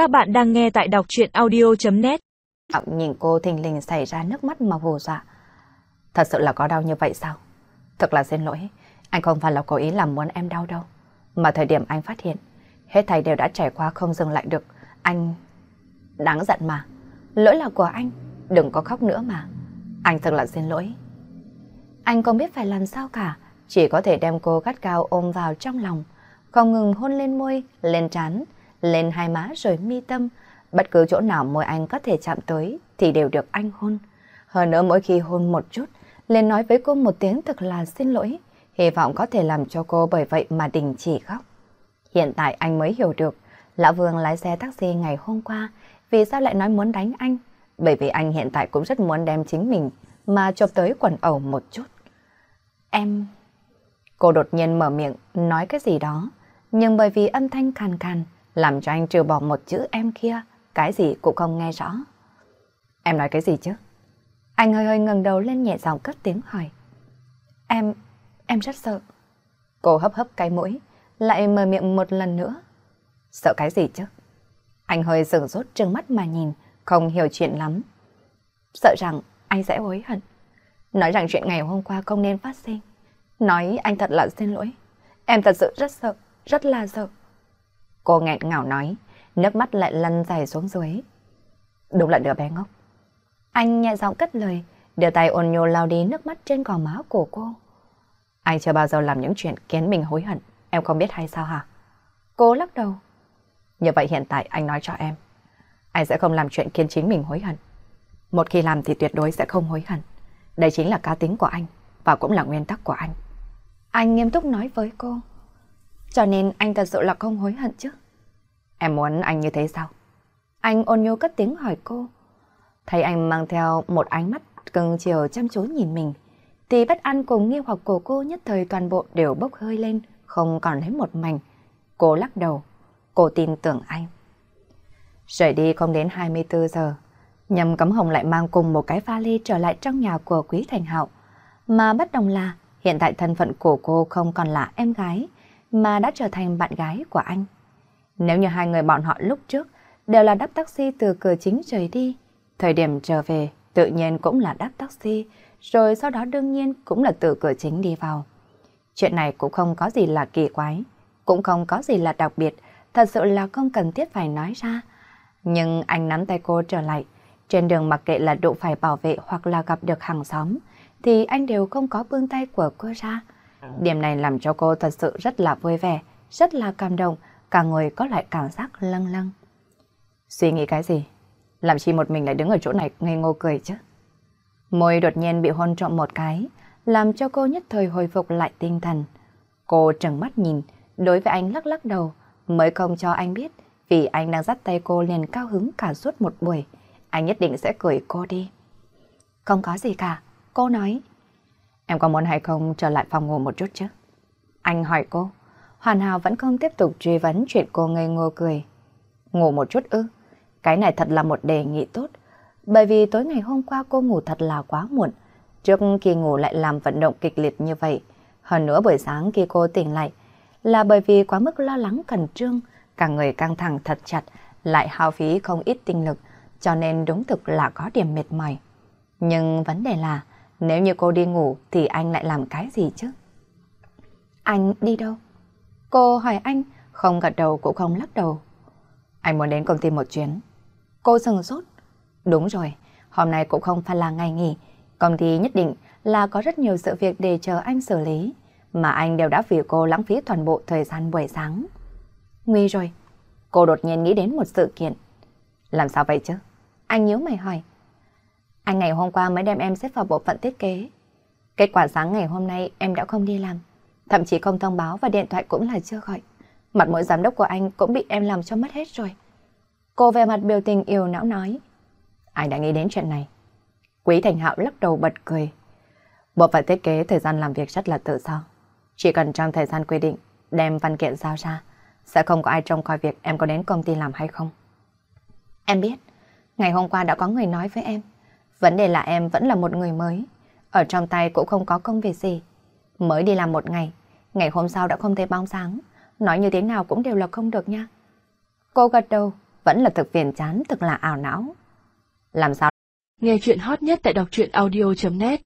Các bạn đang nghe tại đọc chuyện audio.net Nhìn cô thình lình xảy ra nước mắt mà vù dọa. Thật sự là có đau như vậy sao? Thật là xin lỗi, anh không phải là cố ý làm muốn em đau đâu. Mà thời điểm anh phát hiện, hết thầy đều đã trải qua không dừng lại được. Anh... Đáng giận mà. Lỗi là của anh, đừng có khóc nữa mà. Anh thật là xin lỗi. Anh không biết phải làm sao cả, chỉ có thể đem cô gắt cao ôm vào trong lòng, không ngừng hôn lên môi, lên trán, lên hai má rồi mi tâm. Bất cứ chỗ nào môi anh có thể chạm tới thì đều được anh hôn. Hơn nữa mỗi khi hôn một chút, lên nói với cô một tiếng thật là xin lỗi, hy vọng có thể làm cho cô bởi vậy mà đình chỉ khóc. Hiện tại anh mới hiểu được, Lão Vương lái xe taxi ngày hôm qua, vì sao lại nói muốn đánh anh? Bởi vì anh hiện tại cũng rất muốn đem chính mình mà chụp tới quần ẩu một chút. Em... Cô đột nhiên mở miệng nói cái gì đó, nhưng bởi vì âm thanh khàn khàn, làm cho anh trừ bỏ một chữ em kia, cái gì cũng không nghe rõ. Em nói cái gì chứ? Anh hơi hơi ngẩng đầu lên nhẹ giọng cất tiếng hỏi. Em, em rất sợ. Cô hấp hấp cái mũi, lại mở miệng một lần nữa. Sợ cái gì chứ? Anh hơi sửng rốt trừng mắt mà nhìn, không hiểu chuyện lắm. Sợ rằng anh sẽ hối hận. Nói rằng chuyện ngày hôm qua không nên phát sinh. Nói anh thật là xin lỗi. Em thật sự rất sợ, rất là sợ. Cô nghẹn ngào nói, nước mắt lại lăn dài xuống dưới. Đúng là đứa bé ngốc. Anh nhẹ giọng cất lời, đưa tay ôn nhô lau đi nước mắt trên gò má của cô. Anh chưa bao giờ làm những chuyện khiến mình hối hận, em không biết hay sao hả? Cô lắc đầu. Như vậy hiện tại anh nói cho em, anh sẽ không làm chuyện khiến chính mình hối hận. Một khi làm thì tuyệt đối sẽ không hối hận. Đây chính là cá tính của anh, và cũng là nguyên tắc của anh. Anh nghiêm túc nói với cô. Cho nên anh thật sự là không hối hận chứ. Em muốn anh như thế sao? Anh ôn nhu cất tiếng hỏi cô. Thấy anh mang theo một ánh mắt cưng chiều chăm chú nhìn mình, thì bất an cùng nghi hoặc của cô nhất thời toàn bộ đều bốc hơi lên, không còn lấy một mảnh. Cô lắc đầu, cô tin tưởng anh. Rời đi không đến 24 giờ, Nhầm Cấm Hồng lại mang cùng một cái vali trở lại trong nhà của Quý Thành Hạo. Mà bất đồng là hiện tại thân phận của cô không còn là em gái, mà đã trở thành bạn gái của anh. Nếu như hai người bọn họ lúc trước đều là đắp taxi từ cửa chính rời đi, thời điểm trở về tự nhiên cũng là đắp taxi, rồi sau đó đương nhiên cũng là từ cửa chính đi vào. Chuyện này cũng không có gì là kỳ quái, cũng không có gì là đặc biệt, thật sự là không cần thiết phải nói ra. Nhưng anh nắm tay cô trở lại, trên đường mặc kệ là độ phải bảo vệ hoặc là gặp được hàng xóm, thì anh đều không có buông tay của cô ra. Điểm này làm cho cô thật sự rất là vui vẻ, rất là cảm động, cả người có lại cảm giác lâng lâng. Suy nghĩ cái gì? Làm chi một mình lại đứng ở chỗ này ngây ngô cười chứ? Môi đột nhiên bị hôn trộm một cái, làm cho cô nhất thời hồi phục lại tinh thần. Cô trừng mắt nhìn, đối với anh lắc lắc đầu, mới không cho anh biết, vì anh đang dắt tay cô liền cao hứng cả suốt một buổi. Anh nhất định sẽ cười cô đi. Không có gì cả, cô nói. Em có muốn hay không trở lại phòng ngủ một chút chứ? Anh hỏi cô. Hoàn Hảo vẫn không tiếp tục truy vấn chuyện cô ngây ngô cười. Ngủ một chút ư? Cái này thật là một đề nghị tốt. Bởi vì tối ngày hôm qua cô ngủ thật là quá muộn. Trước khi ngủ lại làm vận động kịch liệt như vậy. Hơn nữa buổi sáng khi cô tỉnh lại là bởi vì quá mức lo lắng cẩn trương, cả người căng thẳng thật chặt, lại hao phí không ít tinh lực, cho nên đúng thực là có điểm mệt mỏi. Nhưng vấn đề là, nếu như cô đi ngủ thì anh lại làm cái gì chứ? Anh đi đâu? Cô hỏi anh, không gật đầu cũng không lắc đầu. Anh muốn đến công ty một chuyến. Cô sừng sốt. Đúng rồi, hôm nay cũng không phải là ngày nghỉ. Công ty nhất định là có rất nhiều sự việc để chờ anh xử lý. Mà anh đều đã vì cô lãng phí toàn bộ thời gian buổi sáng. Nguy rồi. Cô đột nhiên nghĩ đến một sự kiện. Làm sao vậy chứ? Anh nhớ mày hỏi. Anh ngày hôm qua mới đem em xếp vào bộ phận thiết kế. Kết quả sáng ngày hôm nay em đã không đi làm. Thậm chí không thông báo và điện thoại cũng là chưa gọi. Mặt mũi giám đốc của anh cũng bị em làm cho mất hết rồi. Cô về mặt biểu tình yêu não nói. Anh đã nghĩ đến chuyện này. Quý Thành Hạo lắc đầu bật cười. Bộ phận thiết kế thời gian làm việc rất là tự do. Chỉ cần trong thời gian quy định đem văn kiện giao ra, sẽ không có ai trông coi việc em có đến công ty làm hay không. Em biết, ngày hôm qua đã có người nói với em, vấn đề là em vẫn là một người mới, ở trong tay cũng không có công việc gì. Mới đi làm một ngày, Ngày hôm sau đã không thấy bóng sáng, nói như thế nào cũng đều là không được nha. Cô gật đầu, vẫn là thực phiền chán, thực là ảo não. Làm sao? Nghe chuyện hot nhất tại đọc truyện audio.net